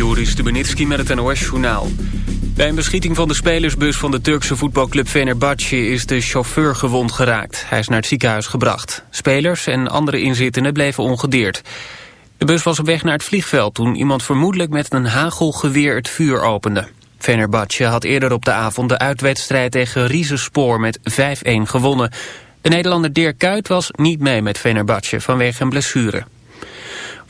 Joris Stubenitski met het NOS-journaal. Bij een beschieting van de spelersbus van de Turkse voetbalclub Fenerbahce is de chauffeur gewond geraakt. Hij is naar het ziekenhuis gebracht. Spelers en andere inzittenden bleven ongedeerd. De bus was op weg naar het vliegveld toen iemand vermoedelijk met een hagelgeweer het vuur opende. Fenerbahce had eerder op de avond de uitwedstrijd tegen Riesenspoor met 5-1 gewonnen. De Nederlander Dirk Kuyt was niet mee met Fenerbahce vanwege een blessure.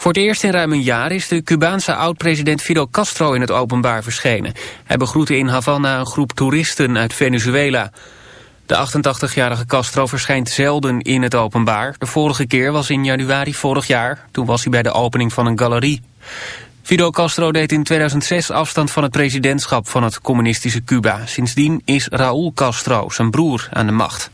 Voor het eerst in ruim een jaar is de Cubaanse oud-president Fidel Castro in het openbaar verschenen. Hij begroette in Havana een groep toeristen uit Venezuela. De 88-jarige Castro verschijnt zelden in het openbaar. De vorige keer was in januari vorig jaar. Toen was hij bij de opening van een galerie. Fidel Castro deed in 2006 afstand van het presidentschap van het communistische Cuba. Sindsdien is Raúl Castro, zijn broer, aan de macht.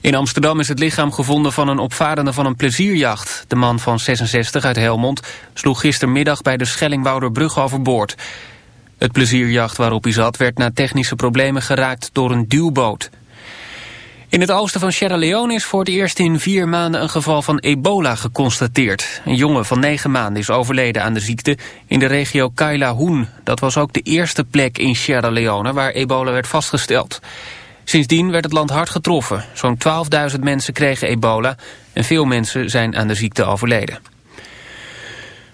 In Amsterdam is het lichaam gevonden van een opvarende van een plezierjacht. De man van 66 uit Helmond sloeg gistermiddag bij de Schellingwouderbrug overboord. Het plezierjacht waarop hij zat werd na technische problemen geraakt door een duwboot. In het oosten van Sierra Leone is voor het eerst in vier maanden een geval van ebola geconstateerd. Een jongen van negen maanden is overleden aan de ziekte in de regio Kaila Hoen. Dat was ook de eerste plek in Sierra Leone waar ebola werd vastgesteld. Sindsdien werd het land hard getroffen. Zo'n 12.000 mensen kregen ebola en veel mensen zijn aan de ziekte overleden.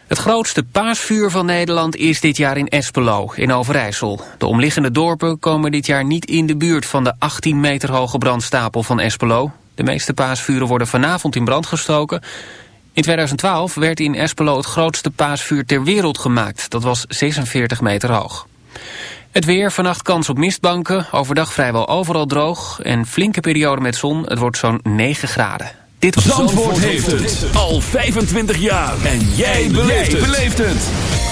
Het grootste paasvuur van Nederland is dit jaar in Espelo, in Overijssel. De omliggende dorpen komen dit jaar niet in de buurt van de 18 meter hoge brandstapel van Espelo. De meeste paasvuren worden vanavond in brand gestoken. In 2012 werd in Espelo het grootste paasvuur ter wereld gemaakt. Dat was 46 meter hoog. Het weer, vannacht kans op mistbanken, overdag vrijwel overal droog... en flinke periode met zon, het wordt zo'n 9 graden. Dit was Zandvoort, heeft het al 25 jaar. En jij beleeft het.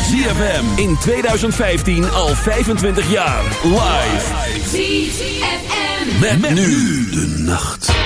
ZFM in 2015 al 25 jaar. Live. ZFM. met nu de nacht.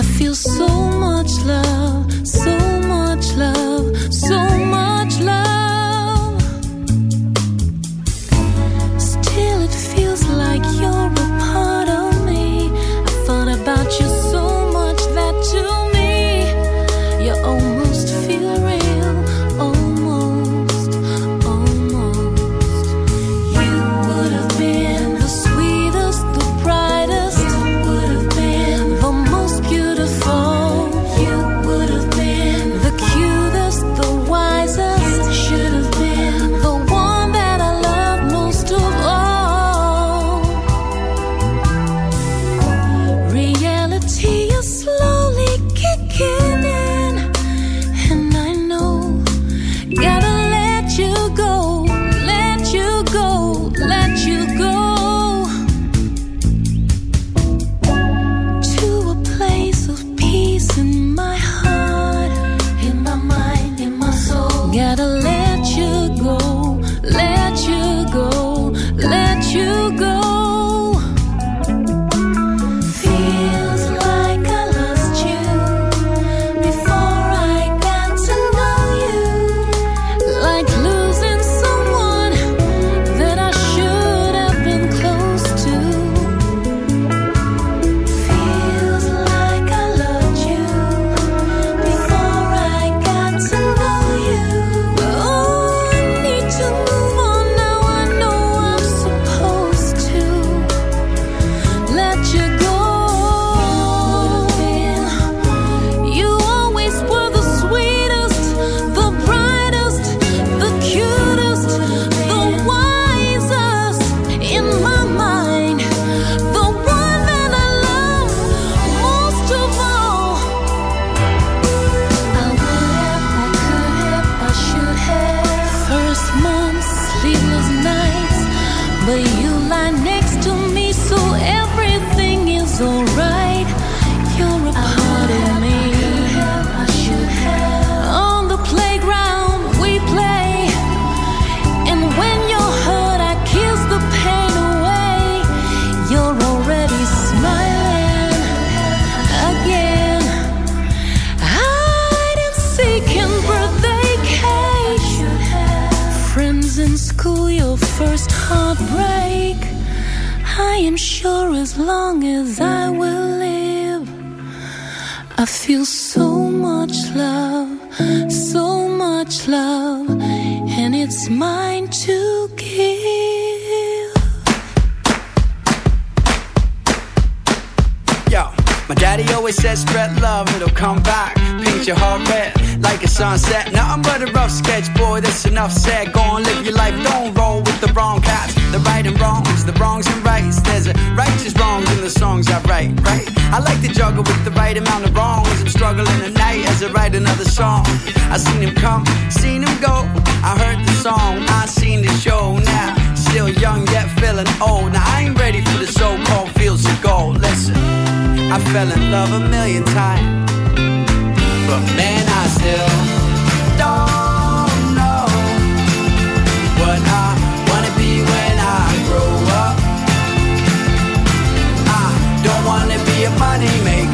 I feel so much love, so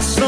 sound.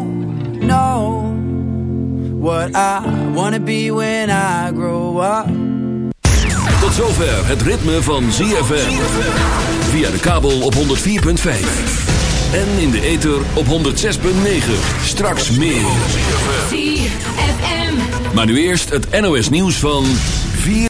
know what I wanna be when I grow up. Tot zover het ritme van ZFM. Via de kabel op 104.5. En in de ether op 106.9. Straks meer. ZFM. Maar nu eerst het NOS nieuws van 4.